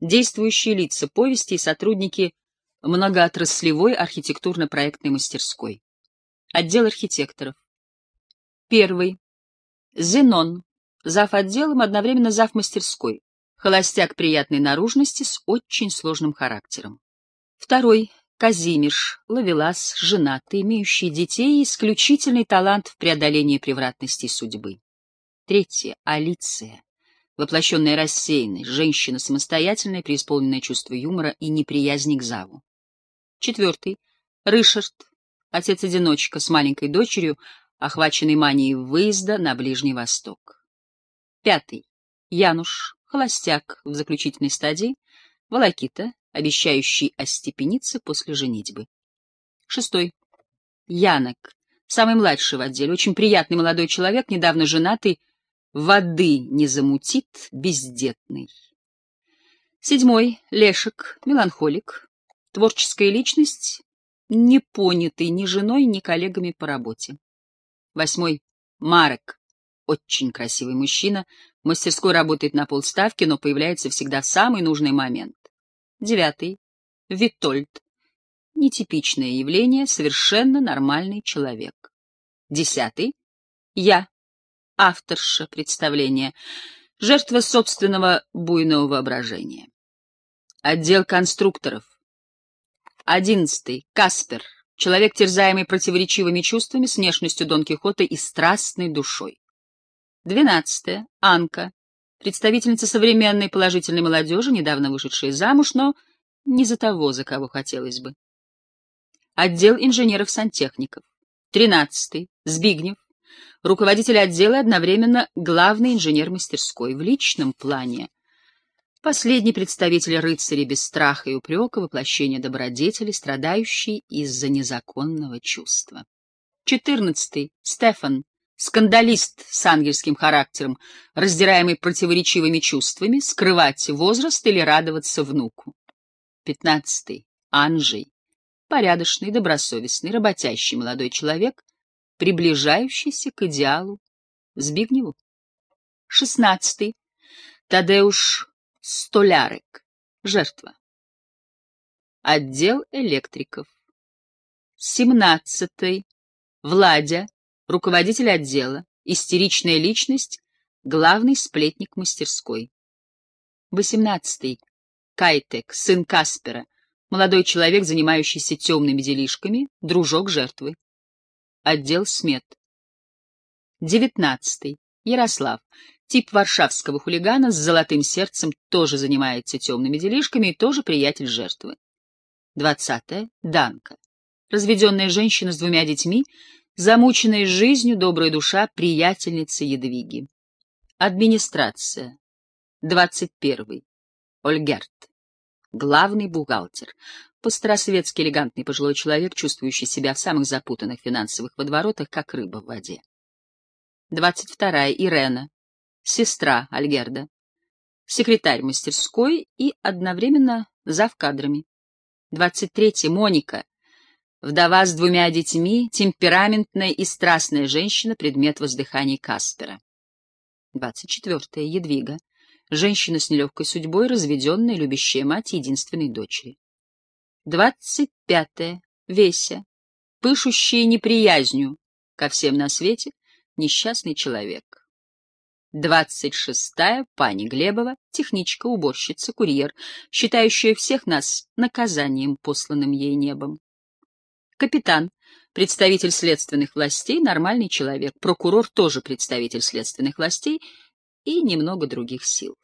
Действующие лица повести и сотрудники многоотраслевой архитектурно-проектной мастерской. Отдел архитекторов. Первый. Зенон. Зав. отделом, одновременно зав. мастерской. Холостяк приятной наружности с очень сложным характером. Второй. Казимиш, Лавелас, женатый, имеющий детей и исключительный талант в преодолении превратностей судьбы. Третье. Алиция. Воплощенная рассеянность, женщина самостоятельная, преисполненная чувство юмора и неприязни к Заву. Четвертый. Рышард, отец-одиночка с маленькой дочерью, охваченный манией выезда на Ближний Восток. Пятый. Януш, холостяк в заключительной стадии, волокита, обещающий остепениться после женитьбы. Шестой. Янок, самый младший в отделе, очень приятный молодой человек, недавно женатый, воды не замутит, бездетный. Седьмой. Лешек, меланхолик, творческая личность, не понятый ни женой, ни коллегами по работе. Восьмой. Марек. Очень красивый мужчина. В мастерской работает на полставки, но появляется всегда в самый нужный момент. Девятый. Витольд. Нетипичное явление, совершенно нормальный человек. Десятый. Я. Авторша представления. Жертва собственного буйного воображения. Отдел конструкторов. Одиннадцатый. Каспер. Человек, терзаемый противоречивыми чувствами, с внешностью Дон Кихота и страстной душой. Двенадцатое. Анка. Представительница современной положительной молодежи, недавно вышедшая замуж, но не за того, за кого хотелось бы. Отдел инженеров-сантехников. Тринадцатый. Збигнев. Руководитель отдела одновременно главный инженер мастерской в личном плане. Последний представитель рыцаря без страха и упрека, воплощение добродетели, страдающий из-за незаконного чувства. Четырнадцатый. Стефан. Скандалист с ангельским характером, раздираемый противоречивыми чувствами, скрывать возраст или радоваться внуку. Пятнадцатый. Анжей. Порядочный, добросовестный, работящий молодой человек, приближающийся к идеалу Збигневу. Шестнадцатый. Тадеуш Столярек. Жертва. Отдел электриков. Семнадцатый. Владя, руководитель отдела, истеричная личность, главный сплетник мастерской. Восемнадцатый. Кайтек, сын Каспера, молодой человек, занимающийся темными делишками, дружок жертвы. Отдел смет. Девятнадцатый. Ярослав, Тип варшавского хулигана с золотым сердцем тоже занимается темными делишками и тоже приятель жертвы. Двадцатое. Данка. Разведенная женщина с двумя детьми, замученная жизнью, добрая душа, приятельница Едвиги. Администрация. Двадцать первый. Ольгерт. Главный бухгалтер. Постросветский элегантный пожилой человек, чувствующий себя в самых запутанных финансовых водоворотах, как рыба в воде. Двадцать вторая. Ирена сестра Альгерда, секретарь мастерской и одновременно зав кадрами. 23. Моника, вдова с двумя детьми, темпераментная и страстная женщина, предмет воздыханий Каспера. 24. Едвига, женщина с нелегкой судьбой, разведенная, любящая мать единственной дочери. 25. Веся, пышущая неприязнью ко всем на свете, несчастный человек. Двадцать шестая пани Глебова, техничка, уборщица, курьер, считающая всех нас наказанием, посланным ей небом. Капитан, представитель следственных властей, нормальный человек, прокурор тоже представитель следственных властей и немного других сил.